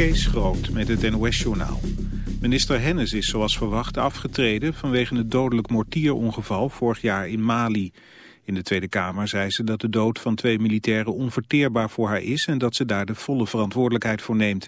Kees Groot met het NOS-journaal. Minister Hennis is zoals verwacht afgetreden vanwege het dodelijk mortierongeval vorig jaar in Mali. In de Tweede Kamer zei ze dat de dood van twee militairen onverteerbaar voor haar is en dat ze daar de volle verantwoordelijkheid voor neemt.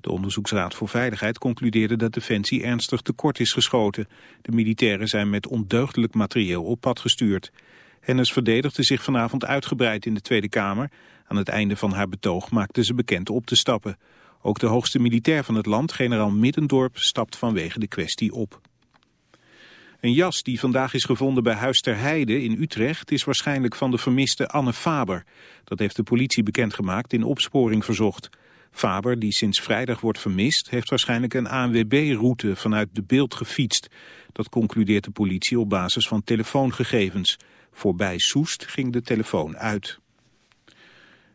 De Onderzoeksraad voor Veiligheid concludeerde dat Defensie ernstig tekort is geschoten. De militairen zijn met ondeugdelijk materieel op pad gestuurd. Hennis verdedigde zich vanavond uitgebreid in de Tweede Kamer. Aan het einde van haar betoog maakte ze bekend op te stappen. Ook de hoogste militair van het land, generaal Middendorp, stapt vanwege de kwestie op. Een jas die vandaag is gevonden bij Huis ter Heide in Utrecht is waarschijnlijk van de vermiste Anne Faber. Dat heeft de politie bekendgemaakt in opsporing verzocht. Faber, die sinds vrijdag wordt vermist, heeft waarschijnlijk een ANWB-route vanuit de beeld gefietst. Dat concludeert de politie op basis van telefoongegevens. Voorbij Soest ging de telefoon uit.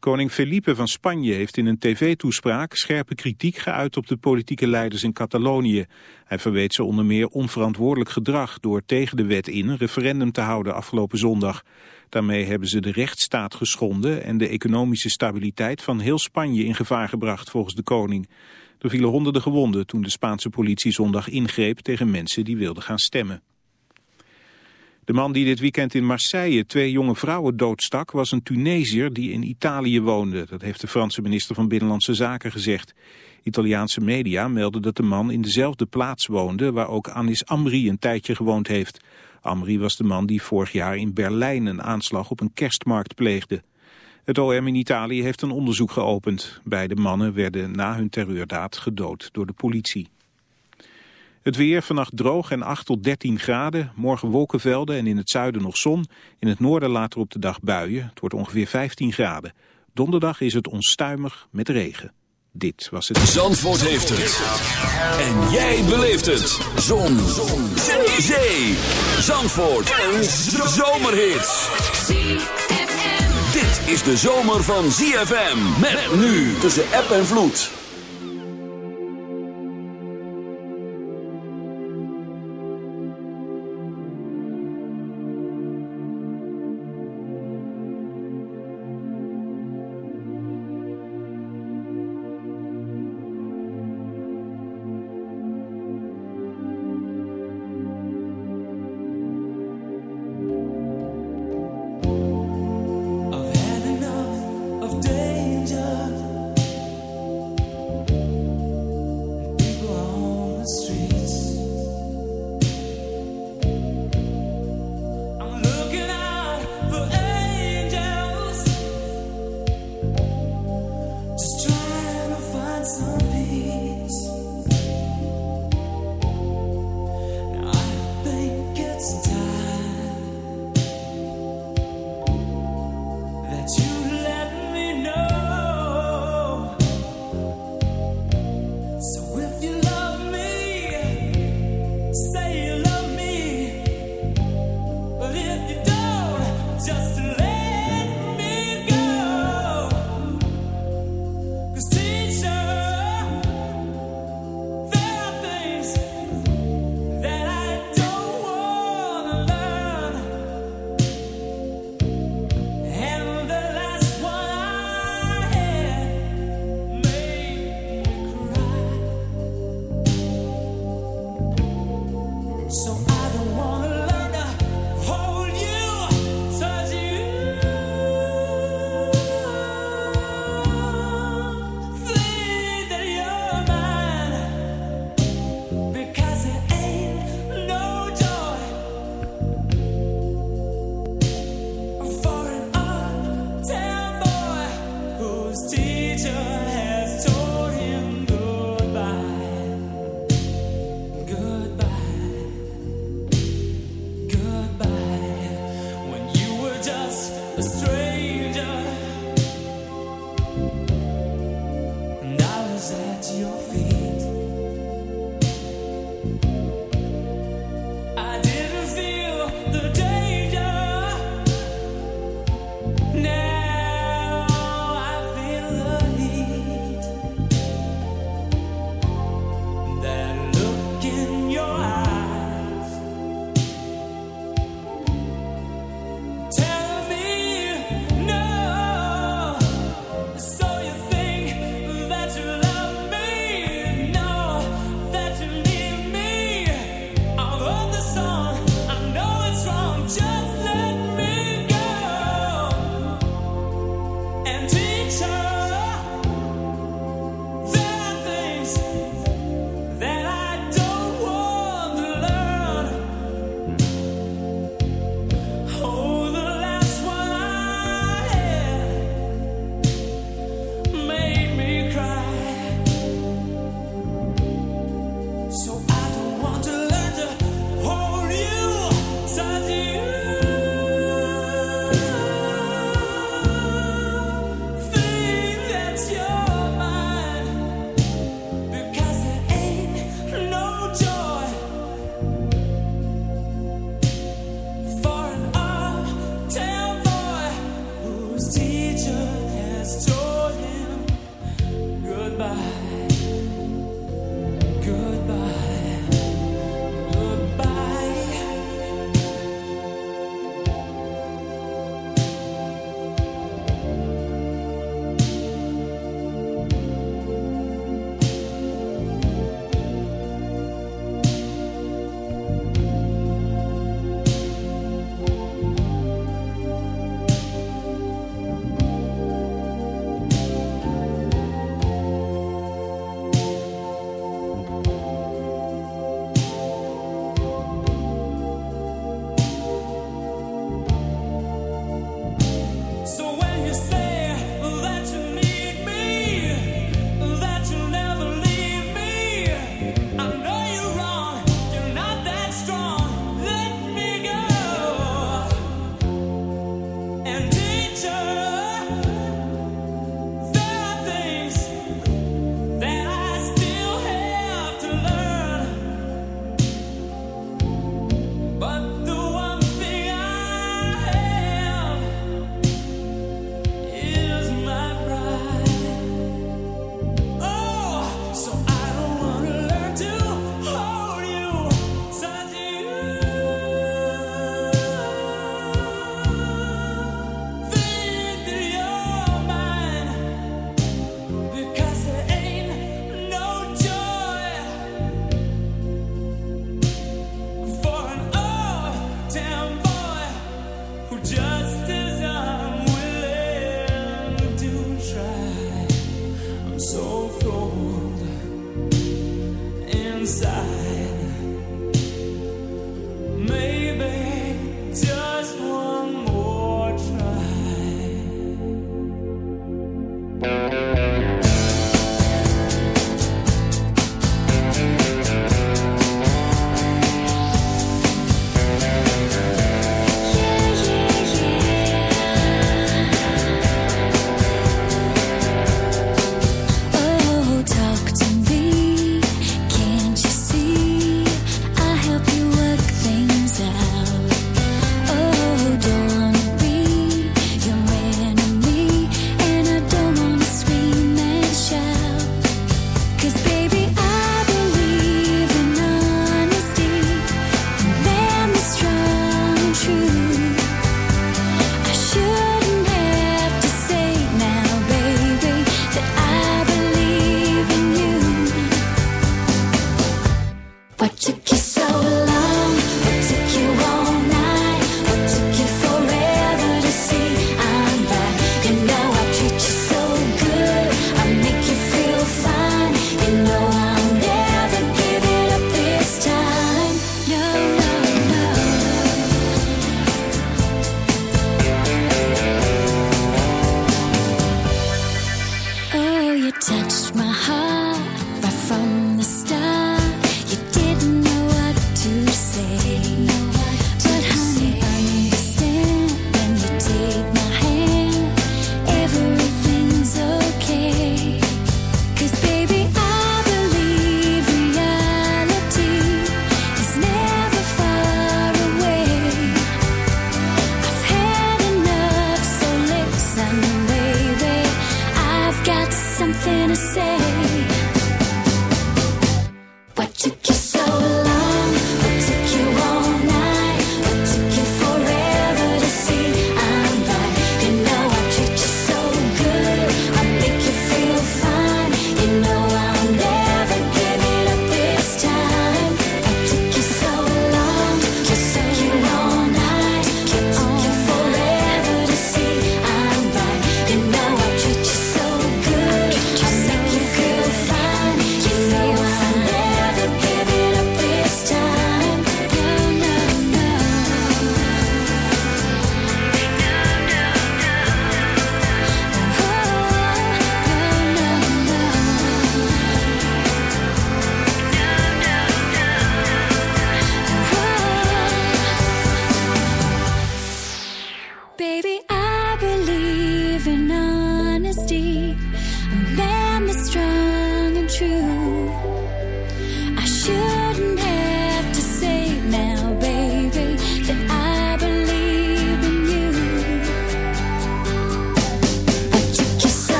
Koning Felipe van Spanje heeft in een tv-toespraak scherpe kritiek geuit op de politieke leiders in Catalonië. Hij verweet ze onder meer onverantwoordelijk gedrag door tegen de wet in een referendum te houden afgelopen zondag. Daarmee hebben ze de rechtsstaat geschonden en de economische stabiliteit van heel Spanje in gevaar gebracht volgens de koning. Er vielen honderden gewonden toen de Spaanse politie zondag ingreep tegen mensen die wilden gaan stemmen. De man die dit weekend in Marseille twee jonge vrouwen doodstak was een Tunesiër die in Italië woonde. Dat heeft de Franse minister van Binnenlandse Zaken gezegd. Italiaanse media melden dat de man in dezelfde plaats woonde waar ook Anis Amri een tijdje gewoond heeft. Amri was de man die vorig jaar in Berlijn een aanslag op een kerstmarkt pleegde. Het OM in Italië heeft een onderzoek geopend. Beide mannen werden na hun terreurdaad gedood door de politie. Het weer vannacht droog en 8 tot 13 graden. Morgen wolkenvelden en in het zuiden nog zon. In het noorden later op de dag buien. Het wordt ongeveer 15 graden. Donderdag is het onstuimig met regen. Dit was het... Zandvoort heeft het. En jij beleeft het. Zon. zon. Zee. Zee. Zandvoort. Een zomerhit. Dit is de zomer van ZFM. Met nu tussen app en vloed.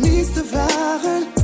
niets te vragen.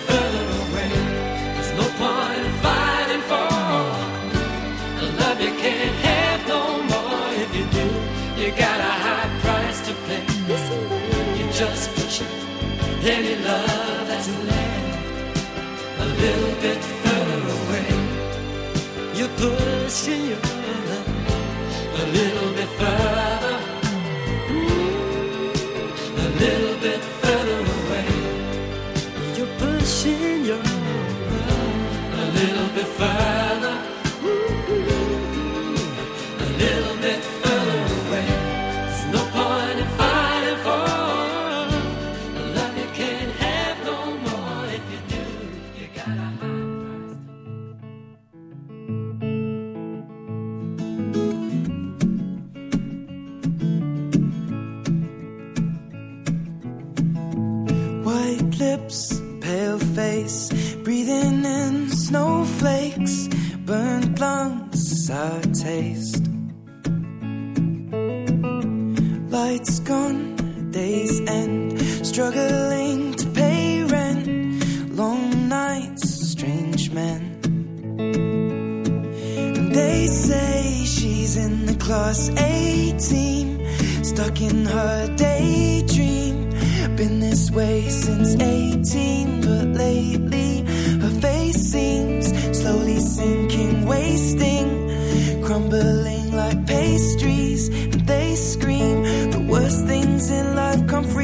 any love that's left a little bit further away. You're pushing your love a little bit further, Mm, a little bit further away. You're pushing your love a little bit further,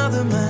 another man.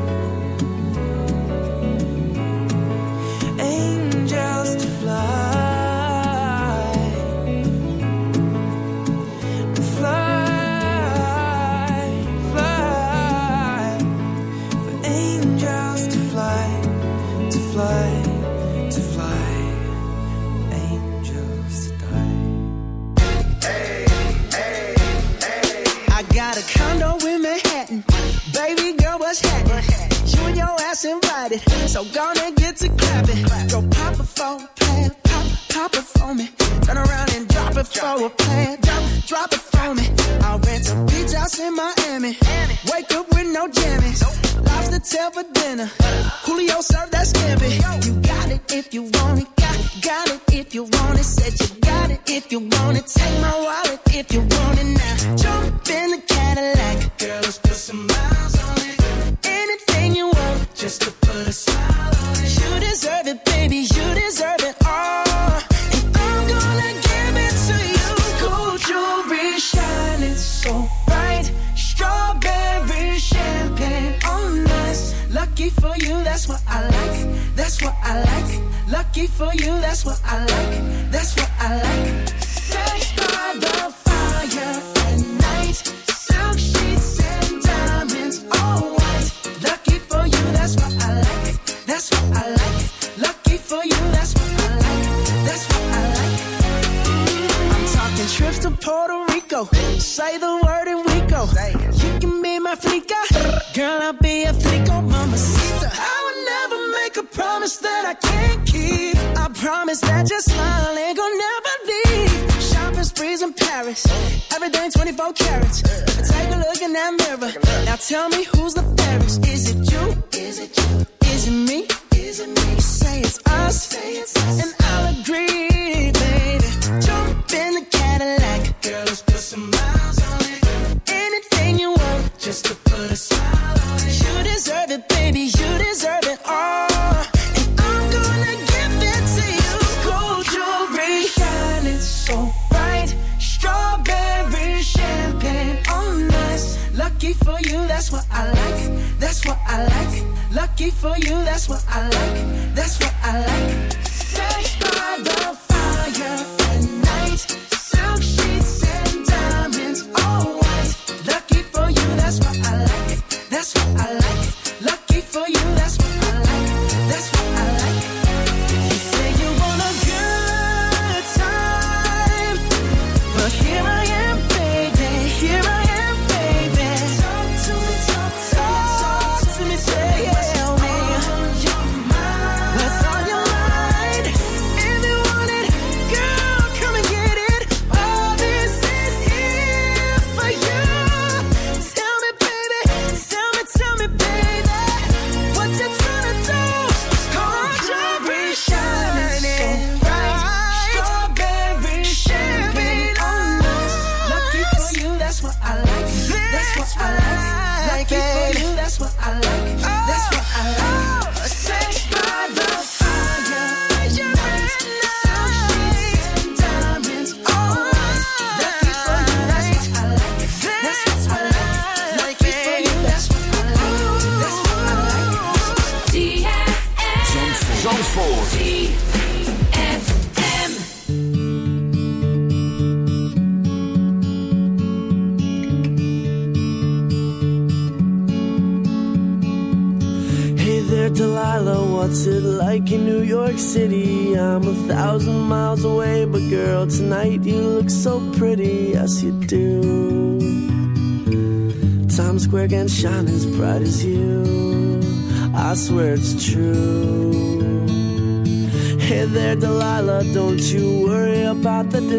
it. So gonna get to clapping. Go pop it for a plan, pop, pop it for me. Turn around and drop it for a plan, drop, drop it for me. I'll rent a beach house in Miami. Wake up with no jammies. Lobster tail for dinner. Julio served that skin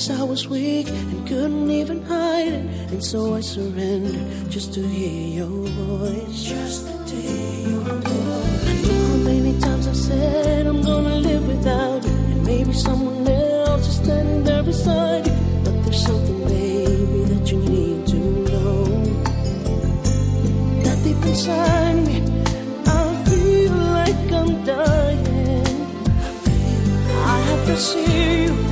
Yes, I was weak and couldn't even hide it. And so I surrendered just to hear your voice. Just to hear your voice. I know how many times I've said I'm gonna live without you. And maybe someone else is standing there beside you. But there's something, baby, that you need to know. That deep inside me, I feel like I'm dying. I have to see you.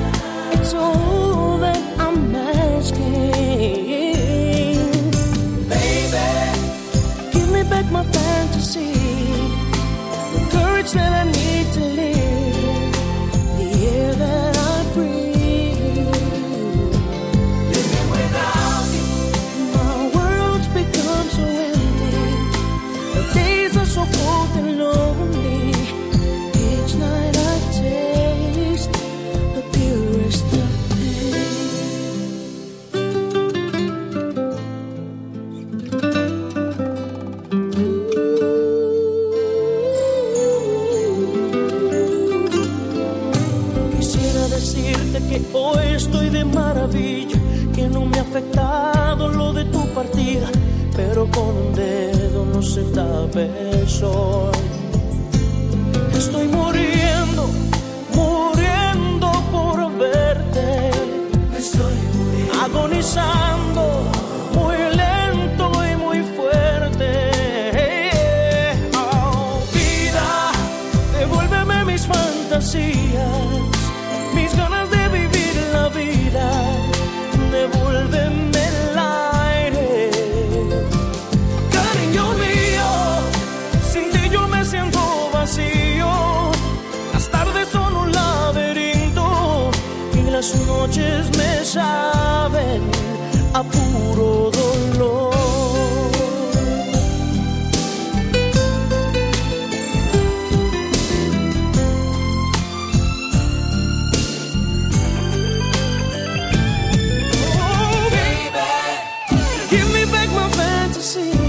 Zullen niet. Estoy muriendo, muriendo por verte. Estoy muriendo. Agonizando. Give me back my fantasy.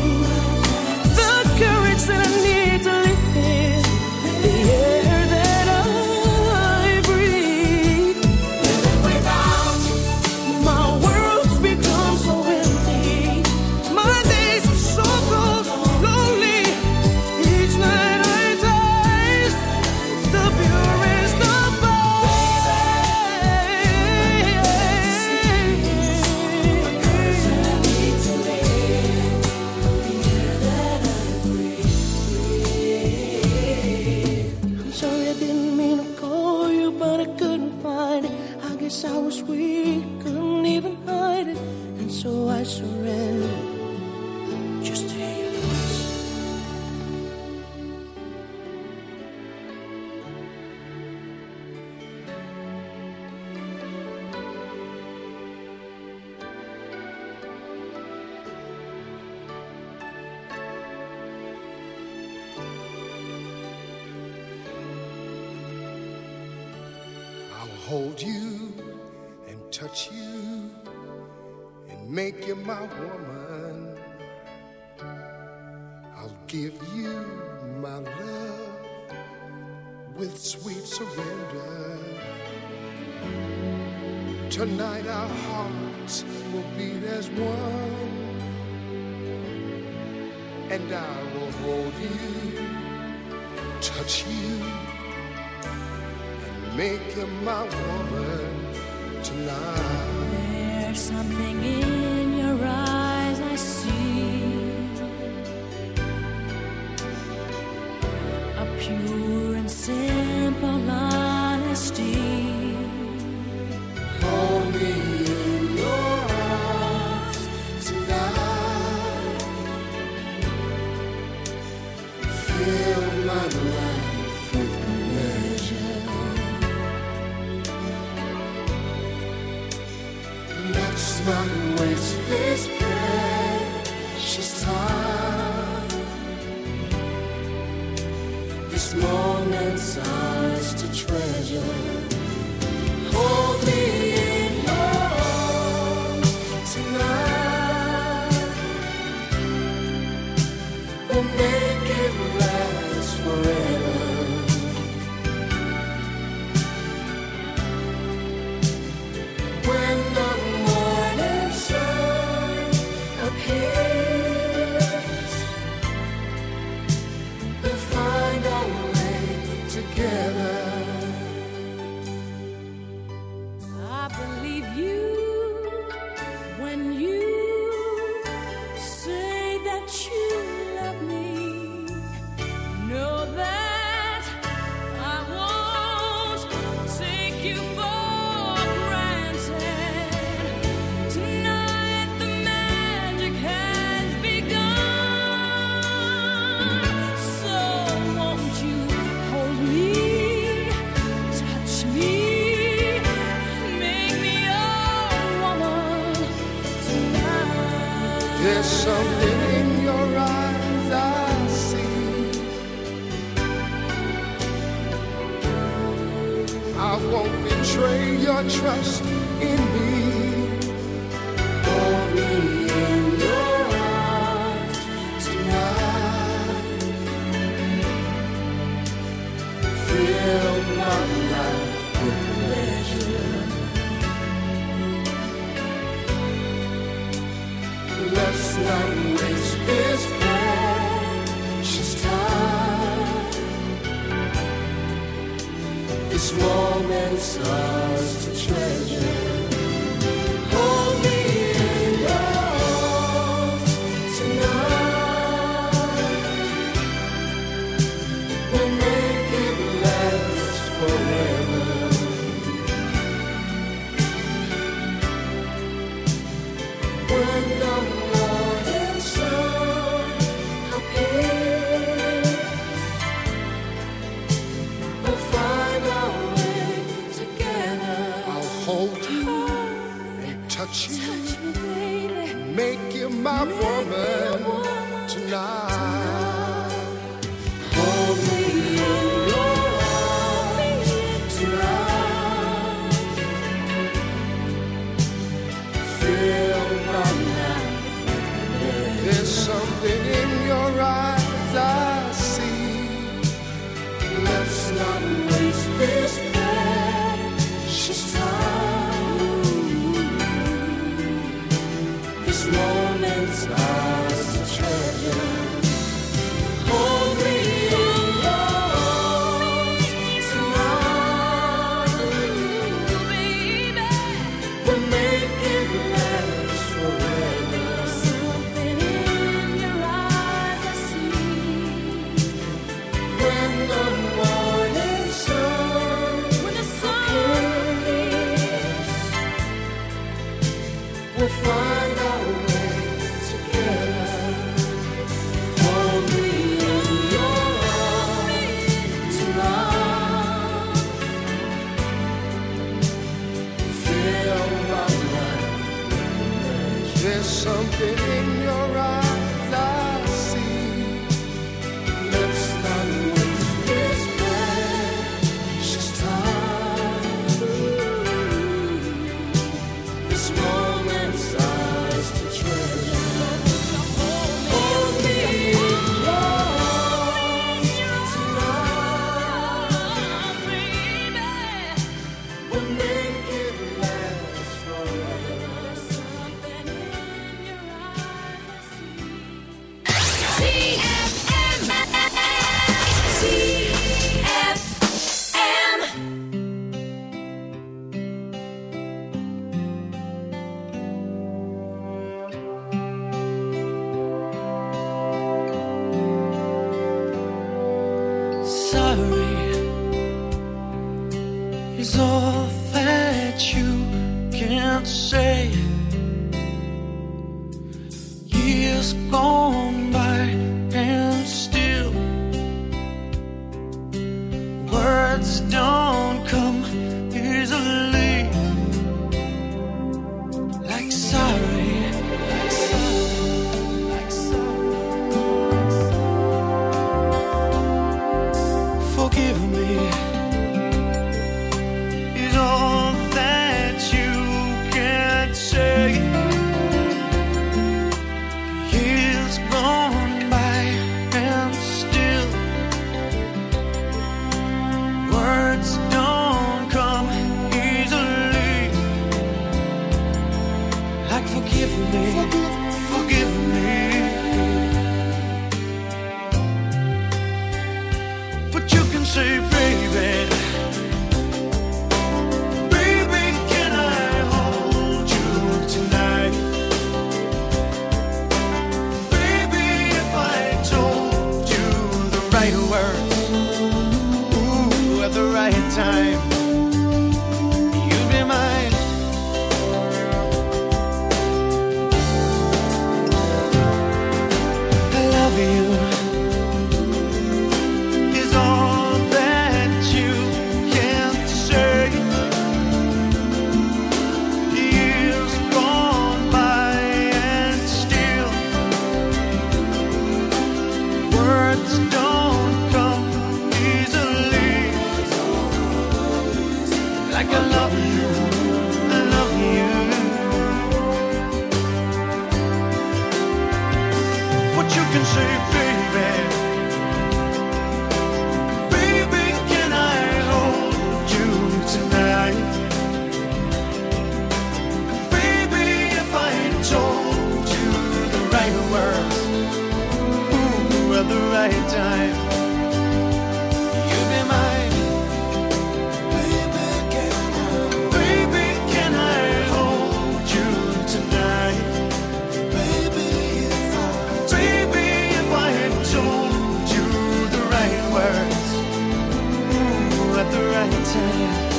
tell you.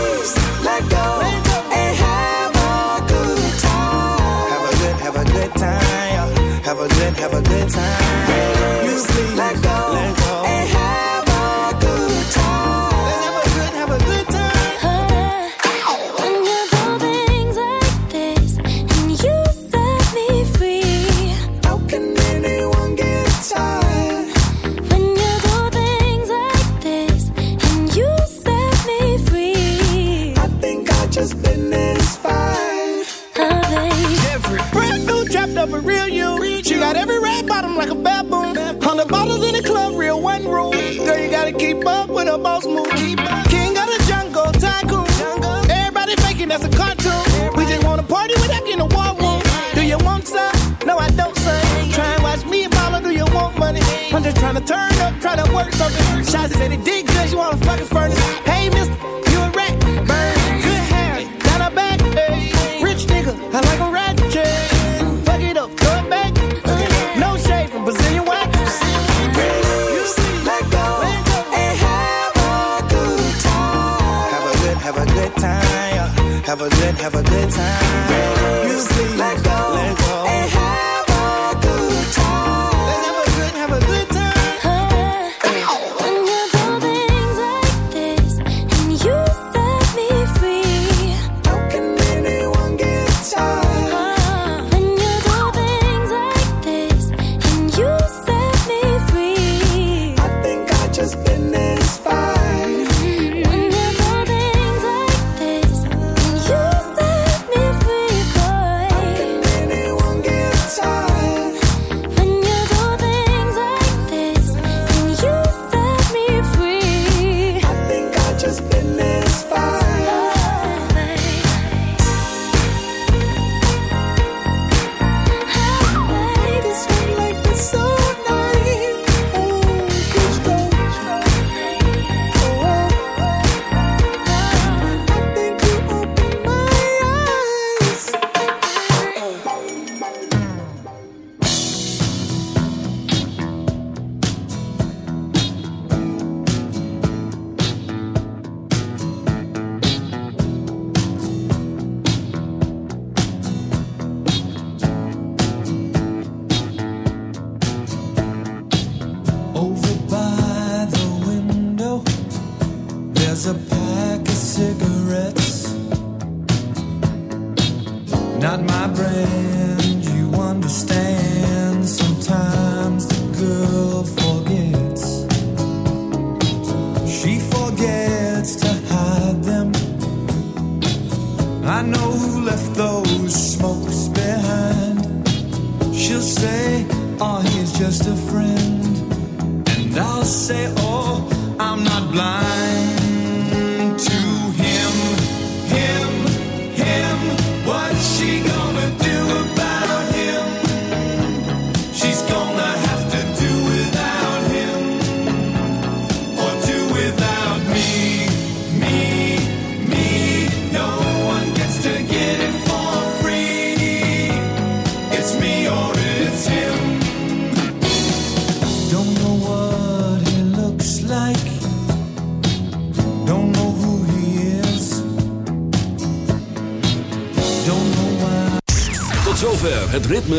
let go and have a good time. Have a good, have a good time. Have a good, have a good time. turn up, try to work something. Shots said he did good, you wanna fucking furnace. Hey, mister, you a rat, Burn good hair, down a back. hey. Rich nigga, I like a rat, yeah. Fuck it up, throw it back. No shade from Brazilian wax. Have a good, time. have a good have a good time. Have a good, have a good time. You sleep. Like